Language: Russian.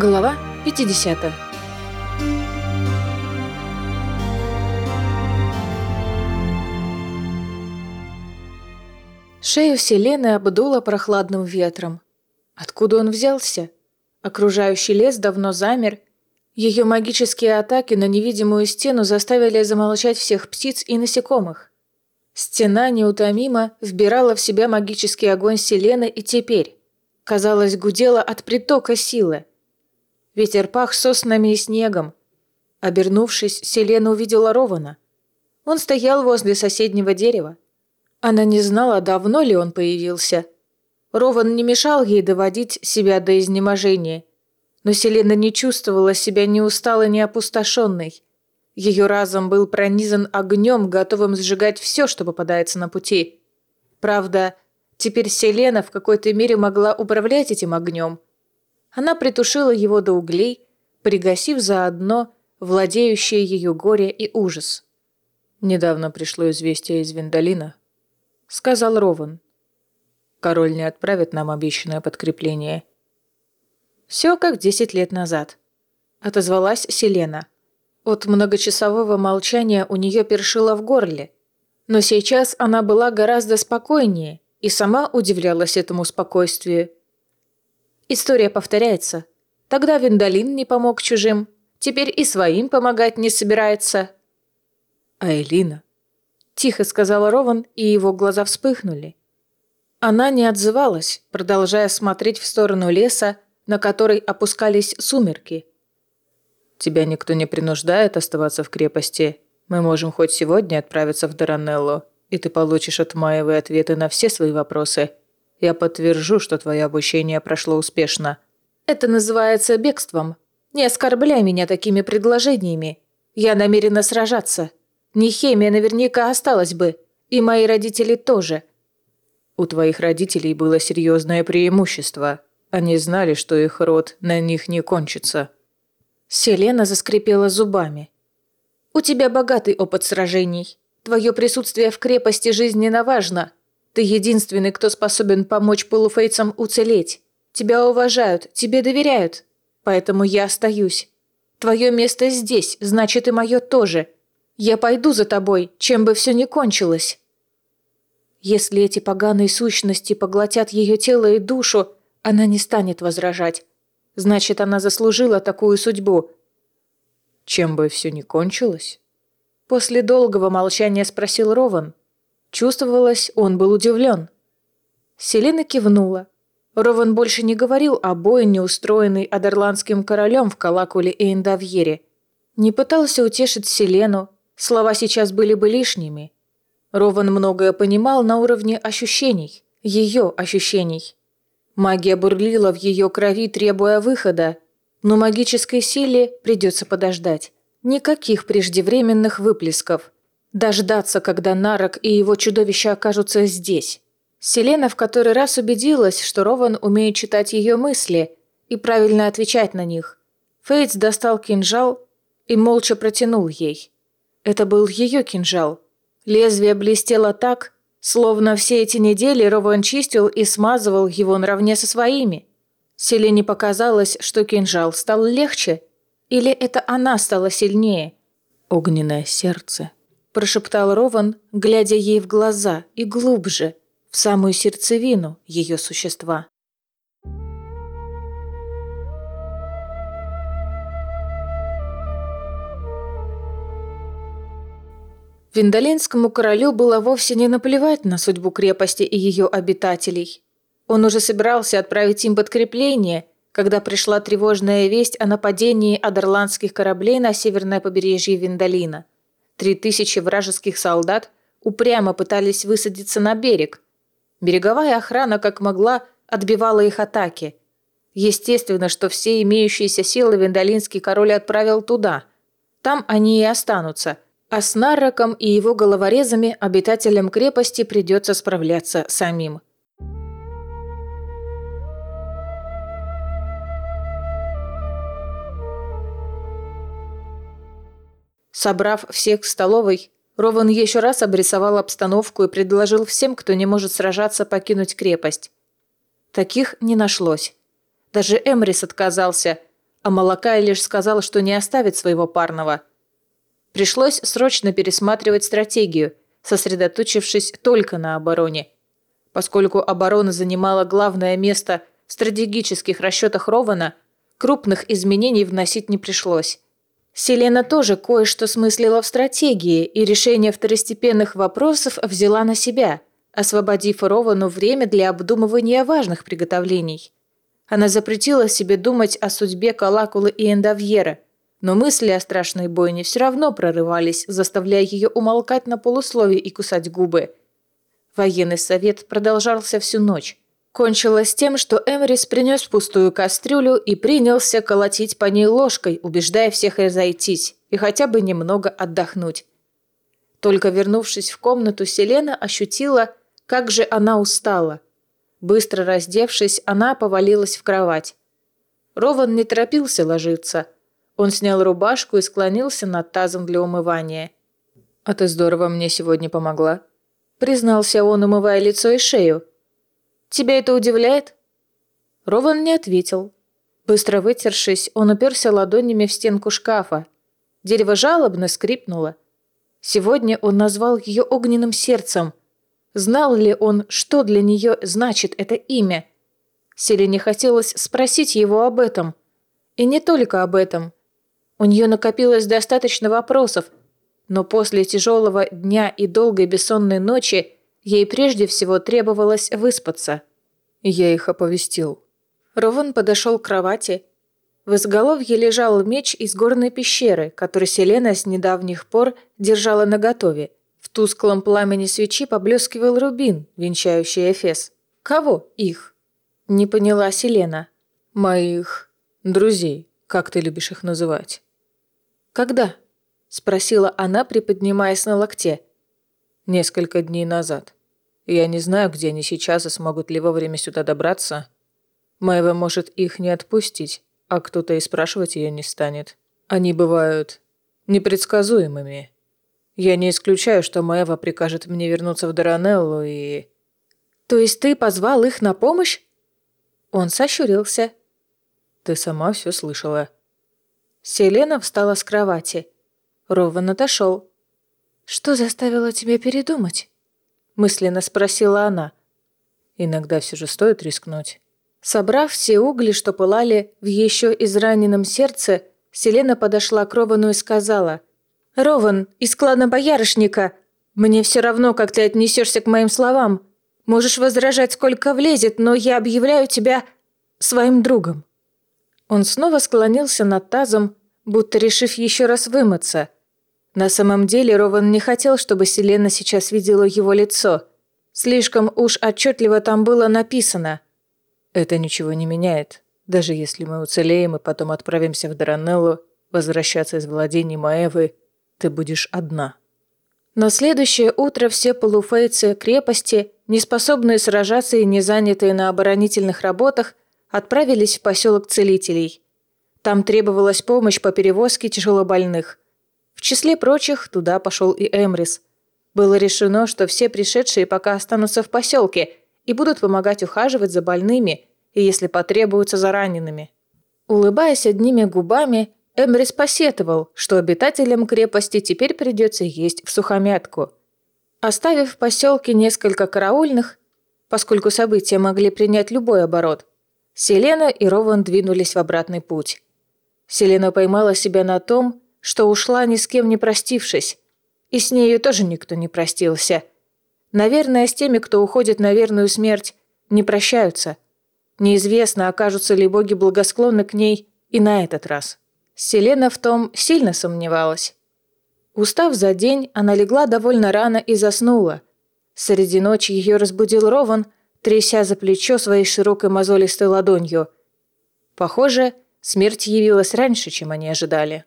Глава 50 Шею Селены обдуло прохладным ветром. Откуда он взялся? Окружающий лес давно замер. Ее магические атаки на невидимую стену заставили замолчать всех птиц и насекомых. Стена неутомимо вбирала в себя магический огонь Селены и теперь, казалось, гудела от притока силы. Ветер пах соснами и снегом. Обернувшись, Селена увидела Рована. Он стоял возле соседнего дерева. Она не знала, давно ли он появился. Рован не мешал ей доводить себя до изнеможения. Но Селена не чувствовала себя ни усталой, ни опустошенной. Ее разум был пронизан огнем, готовым сжигать все, что попадается на пути. Правда, теперь Селена в какой-то мере могла управлять этим огнем – она притушила его до углей, пригасив заодно владеющее ее горе и ужас. «Недавно пришло известие из Виндалина», — сказал Рован. «Король не отправит нам обещанное подкрепление». «Все как десять лет назад», — отозвалась Селена. От многочасового молчания у нее першило в горле. Но сейчас она была гораздо спокойнее и сама удивлялась этому спокойствию. История повторяется. Тогда Виндалин не помог чужим, теперь и своим помогать не собирается. А Элина? Тихо сказала Рован, и его глаза вспыхнули. Она не отзывалась, продолжая смотреть в сторону леса, на который опускались сумерки. «Тебя никто не принуждает оставаться в крепости. Мы можем хоть сегодня отправиться в Даранелло, и ты получишь от Маевы ответы на все свои вопросы. Я подтвержу, что твое обучение прошло успешно. Это называется бегством. Не оскорбляй меня такими предложениями. Я намерена сражаться. Нехемия наверняка осталась бы. И мои родители тоже. У твоих родителей было серьезное преимущество. Они знали, что их род на них не кончится. Селена заскрипела зубами. «У тебя богатый опыт сражений. Твое присутствие в крепости жизненно важно. Ты единственный, кто способен помочь полуфейцам уцелеть. Тебя уважают, тебе доверяют. Поэтому я остаюсь. Твое место здесь, значит и мое тоже. Я пойду за тобой, чем бы все ни кончилось. Если эти поганые сущности поглотят ее тело и душу, она не станет возражать. Значит, она заслужила такую судьбу. Чем бы все ни кончилось? После долгого молчания спросил Рован. Чувствовалось, он был удивлен. Селена кивнула. Рован больше не говорил о бойне, устроенной Адерландским королем в Калакуле и Индавьере. Не пытался утешить Селену, слова сейчас были бы лишними. Рован многое понимал на уровне ощущений, ее ощущений. Магия бурлила в ее крови, требуя выхода, но магической силе придется подождать. Никаких преждевременных выплесков – Дождаться, когда Нарок и его чудовища окажутся здесь. Селена в который раз убедилась, что Рован умеет читать ее мысли и правильно отвечать на них. Фейтс достал кинжал и молча протянул ей. Это был ее кинжал. Лезвие блестело так, словно все эти недели Рован чистил и смазывал его наравне со своими. Селене показалось, что кинжал стал легче, или это она стала сильнее. Огненное сердце прошептал Рован, глядя ей в глаза и глубже, в самую сердцевину ее существа. Виндалинскому королю было вовсе не наплевать на судьбу крепости и ее обитателей. Он уже собирался отправить им подкрепление, когда пришла тревожная весть о нападении адерландских кораблей на северное побережье Виндалина – Три тысячи вражеских солдат упрямо пытались высадиться на берег. Береговая охрана, как могла, отбивала их атаки. Естественно, что все имеющиеся силы Вендалинский король отправил туда. Там они и останутся. А с Нарроком и его головорезами обитателям крепости придется справляться самим. Собрав всех в столовой, Рован еще раз обрисовал обстановку и предложил всем, кто не может сражаться, покинуть крепость. Таких не нашлось. Даже Эмрис отказался, а Малакай лишь сказал, что не оставит своего парного. Пришлось срочно пересматривать стратегию, сосредоточившись только на обороне. Поскольку оборона занимала главное место в стратегических расчетах Рована, крупных изменений вносить не пришлось. Селена тоже кое-что смыслила в стратегии и решение второстепенных вопросов взяла на себя, освободив Ровану время для обдумывания важных приготовлений. Она запретила себе думать о судьбе Калакулы и Эндовьера, но мысли о страшной бойне все равно прорывались, заставляя ее умолкать на полусловие и кусать губы. Военный совет продолжался всю ночь. Кончилось тем, что Эмрис принес пустую кастрюлю и принялся колотить по ней ложкой, убеждая всех разойтись и хотя бы немного отдохнуть. Только вернувшись в комнату, Селена ощутила, как же она устала. Быстро раздевшись, она повалилась в кровать. Рован не торопился ложиться. Он снял рубашку и склонился над тазом для умывания. «А ты здорово мне сегодня помогла», — признался он, умывая лицо и шею. Тебя это удивляет?» Рован не ответил. Быстро вытершись, он уперся ладонями в стенку шкафа. Дерево жалобно скрипнуло. Сегодня он назвал ее огненным сердцем. Знал ли он, что для нее значит это имя? Селине хотелось спросить его об этом. И не только об этом. У нее накопилось достаточно вопросов, но после тяжелого дня и долгой бессонной ночи Ей прежде всего требовалось выспаться. Я их оповестил. Рован подошел к кровати. В изголовье лежал меч из горной пещеры, который Селена с недавних пор держала наготове. В тусклом пламени свечи поблескивал рубин, венчающий Эфес. Кого их? Не поняла Селена. Моих друзей, как ты любишь их называть. Когда? Спросила она, приподнимаясь на локте. Несколько дней назад. Я не знаю, где они сейчас и смогут ли вовремя сюда добраться. Маева может их не отпустить, а кто-то и спрашивать ее не станет. Они бывают непредсказуемыми. Я не исключаю, что Маева прикажет мне вернуться в Даранеллу и... То есть ты позвал их на помощь? Он сощурился. Ты сама все слышала. Селена встала с кровати. Рован отошел. Что заставило тебя передумать? Мысленно спросила она. Иногда все же стоит рискнуть. Собрав все угли, что пылали в еще израненном сердце, Селена подошла к Ровану и сказала. «Рован, из клана Боярышника. Мне все равно, как ты отнесешься к моим словам. Можешь возражать, сколько влезет, но я объявляю тебя своим другом». Он снова склонился над тазом, будто решив еще раз вымыться – на самом деле Рован не хотел, чтобы Селена сейчас видела его лицо. Слишком уж отчетливо там было написано. «Это ничего не меняет. Даже если мы уцелеем и потом отправимся в Даранеллу, возвращаться из владений Маэвы, ты будешь одна». На следующее утро все полуфейцы крепости, не способные сражаться и не занятые на оборонительных работах, отправились в поселок целителей. Там требовалась помощь по перевозке тяжелобольных – в числе прочих туда пошел и Эмрис. Было решено, что все пришедшие пока останутся в поселке и будут помогать ухаживать за больными и, если потребуется, за ранеными. Улыбаясь одними губами, Эмрис посетовал, что обитателям крепости теперь придется есть в сухомятку. Оставив в поселке несколько караульных, поскольку события могли принять любой оборот, Селена и Рован двинулись в обратный путь. Селена поймала себя на том, что ушла ни с кем не простившись. И с нею тоже никто не простился. Наверное, с теми, кто уходит на верную смерть, не прощаются. Неизвестно, окажутся ли боги благосклонны к ней и на этот раз. Селена в том сильно сомневалась. Устав за день, она легла довольно рано и заснула. Среди ночи ее разбудил Рован, тряся за плечо своей широкой мозолистой ладонью. Похоже, смерть явилась раньше, чем они ожидали.